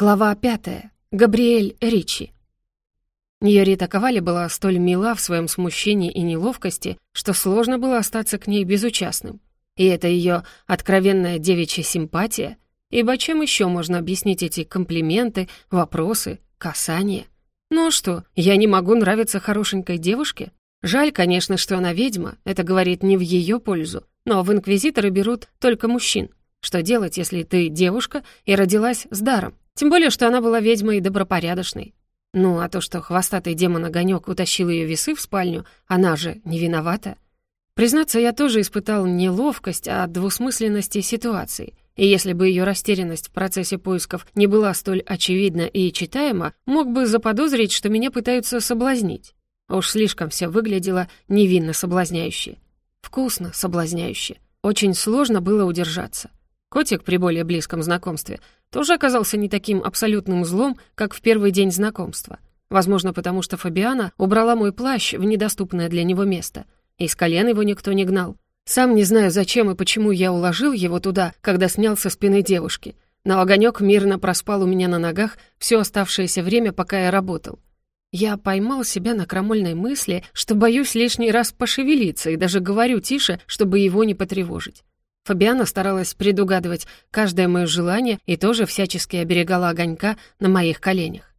Глава пятая. Габриэль Ричи. Ньорита Ковали была столь мила в своем смущении и неловкости, что сложно было остаться к ней безучастным. И это ее откровенная девичья симпатия, ибо чем еще можно объяснить эти комплименты, вопросы, касания? Ну а что, я не могу нравиться хорошенькой девушке? Жаль, конечно, что она ведьма, это говорит не в ее пользу, но в инквизиторы берут только мужчин. Что делать, если ты девушка и родилась с даром? Тем более, что она была ведьмой добропорядочной. Ну, а то, что хвостатый демон-огонёк утащил ее весы в спальню, она же не виновата. Признаться, я тоже испытал не ловкость, а двусмысленности ситуации. И если бы ее растерянность в процессе поисков не была столь очевидна и читаема, мог бы заподозрить, что меня пытаются соблазнить. Уж слишком все выглядело невинно соблазняюще. Вкусно соблазняюще. Очень сложно было удержаться. Котик при более близком знакомстве тоже оказался не таким абсолютным злом, как в первый день знакомства. Возможно, потому что Фабиана убрала мой плащ в недоступное для него место, и с колен его никто не гнал. Сам не знаю, зачем и почему я уложил его туда, когда снял со спины девушки. Но огонек мирно проспал у меня на ногах все оставшееся время, пока я работал. Я поймал себя на крамольной мысли, что боюсь лишний раз пошевелиться и даже говорю тише, чтобы его не потревожить. Фабиана старалась предугадывать каждое мое желание и тоже всячески оберегала огонька на моих коленях.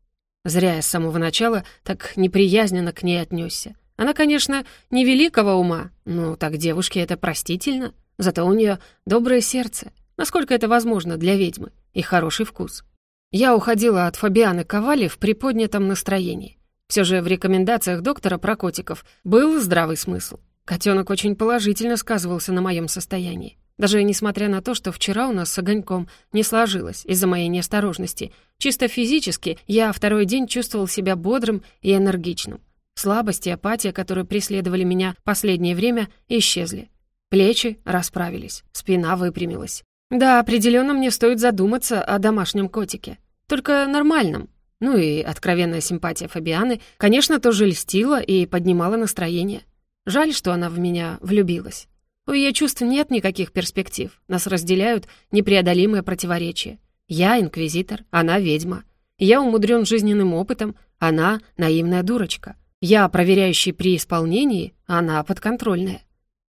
Зря я с самого начала так неприязненно к ней отнесся. Она, конечно, не великого ума, но так девушке это простительно. Зато у нее доброе сердце, насколько это возможно для ведьмы, и хороший вкус. Я уходила от Фабианы Ковали в приподнятом настроении. Все же в рекомендациях доктора про котиков был здравый смысл. Котенок очень положительно сказывался на моем состоянии. Даже несмотря на то, что вчера у нас с огоньком не сложилось из-за моей неосторожности, чисто физически я второй день чувствовал себя бодрым и энергичным. Слабость и апатия, которые преследовали меня последнее время, исчезли. Плечи расправились, спина выпрямилась. Да, определенно мне стоит задуматься о домашнем котике. Только нормальном. Ну и откровенная симпатия Фабианы, конечно, тоже льстила и поднимала настроение. Жаль, что она в меня влюбилась. У ее чувств нет никаких перспектив. Нас разделяют непреодолимые противоречия. Я инквизитор, она ведьма. Я умудрен жизненным опытом, она наивная дурочка. Я проверяющий при исполнении, она подконтрольная.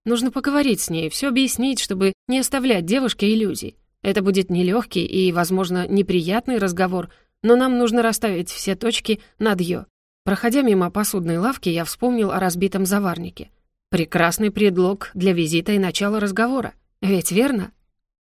Нужно поговорить с ней, все объяснить, чтобы не оставлять девушке иллюзий. Это будет нелегкий и, возможно, неприятный разговор, но нам нужно расставить все точки над «ё». Проходя мимо посудной лавки, я вспомнил о разбитом заварнике. Прекрасный предлог для визита и начала разговора. Ведь верно?